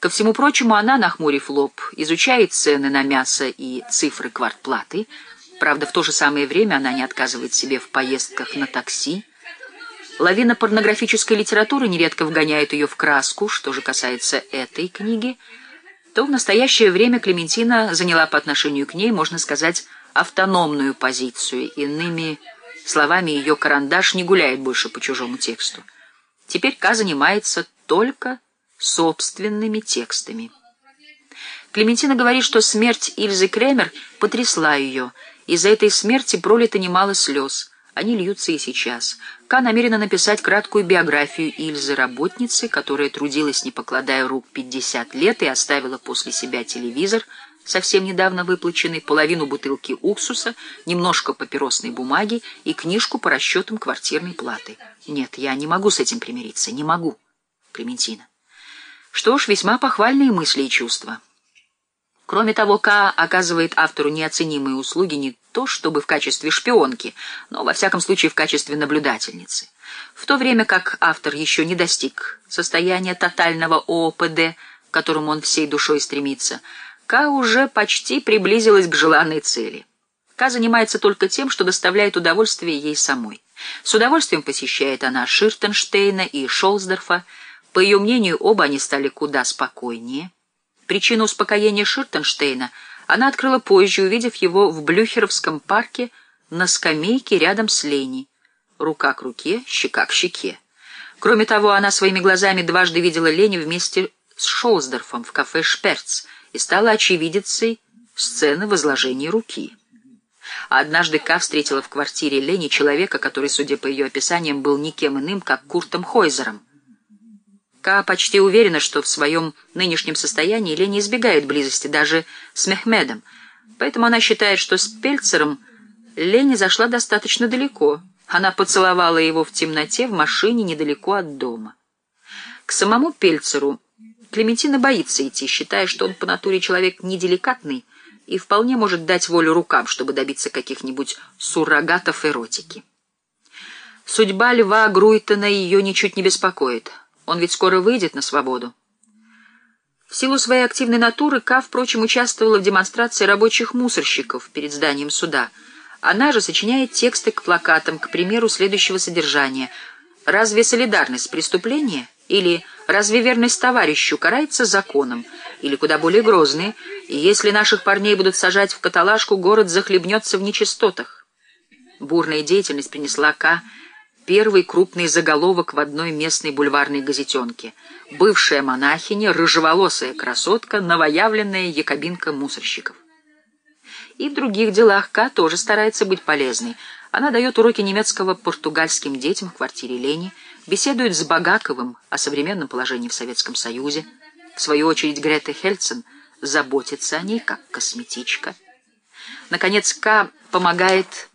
Ко всему прочему, она, нахмурив лоб, изучает цены на мясо и цифры квартплаты. Правда, в то же самое время она не отказывает себе в поездках на такси. Лавина порнографической литературы нередко вгоняет ее в краску. Что же касается этой книги, то в настоящее время Клементина заняла по отношению к ней, можно сказать, автономную позицию. Иными словами, ее карандаш не гуляет больше по чужому тексту. Теперь Ка занимается только собственными текстами. Клементина говорит, что смерть Ильзы Кремер потрясла ее. Из-за этой смерти пролито немало слез. Они льются и сейчас. Ка намерена написать краткую биографию Ильзы, работницы, которая трудилась, не покладая рук, 50 лет и оставила после себя телевизор, совсем недавно выплаченный, половину бутылки уксуса, немножко папиросной бумаги и книжку по расчетам квартирной платы. Нет, я не могу с этим примириться, не могу, Клементина. Что ж, весьма похвальные мысли и чувства. Кроме того, К оказывает автору неоценимые услуги не то чтобы в качестве шпионки, но, во всяком случае, в качестве наблюдательницы. В то время как автор еще не достиг состояния тотального ООПД, к которому он всей душой стремится, К уже почти приблизилась к желанной цели. К занимается только тем, что доставляет удовольствие ей самой. С удовольствием посещает она Ширтенштейна и Шолсдорфа, по ее мнению, оба они стали куда спокойнее. Причину успокоения Ширтенштейна она открыла позже, увидев его в Блюхеровском парке на скамейке рядом с Леней. Рука к руке, щека к щеке. Кроме того, она своими глазами дважды видела Лени вместе с Шолсдорфом в кафе «Шперц» и стала очевидицей сцены возложения руки. А однажды Ка встретила в квартире Лени человека, который, судя по ее описаниям, был никем иным, как Куртом Хойзером. Ка почти уверена, что в своем нынешнем состоянии Лени избегает близости даже с Мехмедом, поэтому она считает, что с Пельцером Лени зашла достаточно далеко. Она поцеловала его в темноте в машине недалеко от дома. К самому Пельцеру Клементина боится идти, считая, что он по натуре человек неделикатный и вполне может дать волю рукам, чтобы добиться каких-нибудь суррогатов эротики. Судьба льва Груйтона ее ничуть не беспокоит. Он ведь скоро выйдет на свободу. В силу своей активной натуры Ка, впрочем, участвовала в демонстрации рабочих мусорщиков перед зданием суда. Она же сочиняет тексты к плакатам, к примеру, следующего содержания. «Разве солидарность преступление?» Или «Разве верность товарищу карается законом?» Или куда более грозные «Если наших парней будут сажать в каталажку, город захлебнется в нечистотах». Бурная деятельность принесла Ка первый крупный заголовок в одной местной бульварной газетенке. Бывшая монахиня, рыжеволосая красотка, новоявленная якобинка мусорщиков. И в других делах Ка тоже старается быть полезной. Она дает уроки немецкого португальским детям в квартире Лени, беседует с Багаковым о современном положении в Советском Союзе. В свою очередь Грета Хельцен заботится о ней, как косметичка. Наконец, К помогает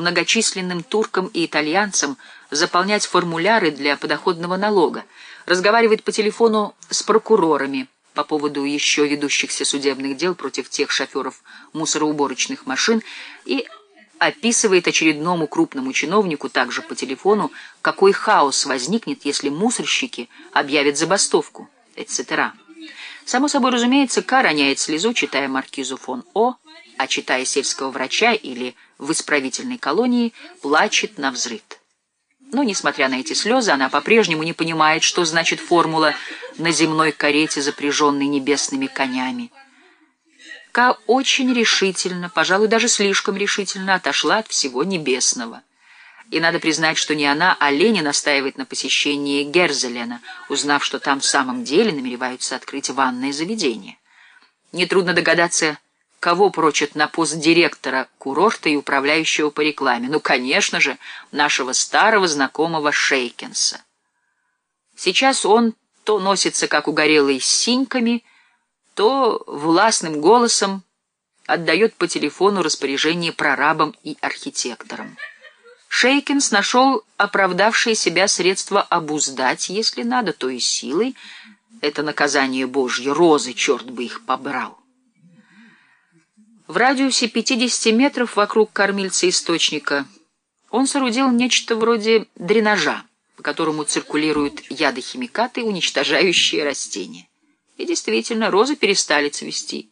многочисленным туркам и итальянцам заполнять формуляры для подоходного налога, разговаривает по телефону с прокурорами по поводу еще ведущихся судебных дел против тех шоферов мусороуборочных машин и описывает очередному крупному чиновнику также по телефону, какой хаос возникнет, если мусорщики объявят забастовку, etc. Само собой разумеется, Ка роняет слезу, читая маркизу фон О, а читая сельского врача или в исправительной колонии, плачет на взрыд. Но, несмотря на эти слезы, она по-прежнему не понимает, что значит формула «на земной карете, запряженной небесными конями». Ка очень решительно, пожалуй, даже слишком решительно отошла от всего небесного. И надо признать, что не она, а Ленин настаивает на посещении Герзелена, узнав, что там в самом деле намереваются открыть ванное заведение. Нетрудно догадаться, Кого прочат на пост директора курорта и управляющего по рекламе? Ну, конечно же, нашего старого знакомого Шейкинса. Сейчас он то носится, как угорелый, с синьками, то властным голосом отдает по телефону распоряжение прорабам и архитекторам. Шейкинс нашел оправдавшие себя средства обуздать, если надо, то и силой. Это наказание Божье, розы, черт бы их побрал. В радиусе 50 метров вокруг кормильца источника он соорудил нечто вроде дренажа, по которому циркулируют ядохимикаты, уничтожающие растения. И действительно, розы перестали цвести.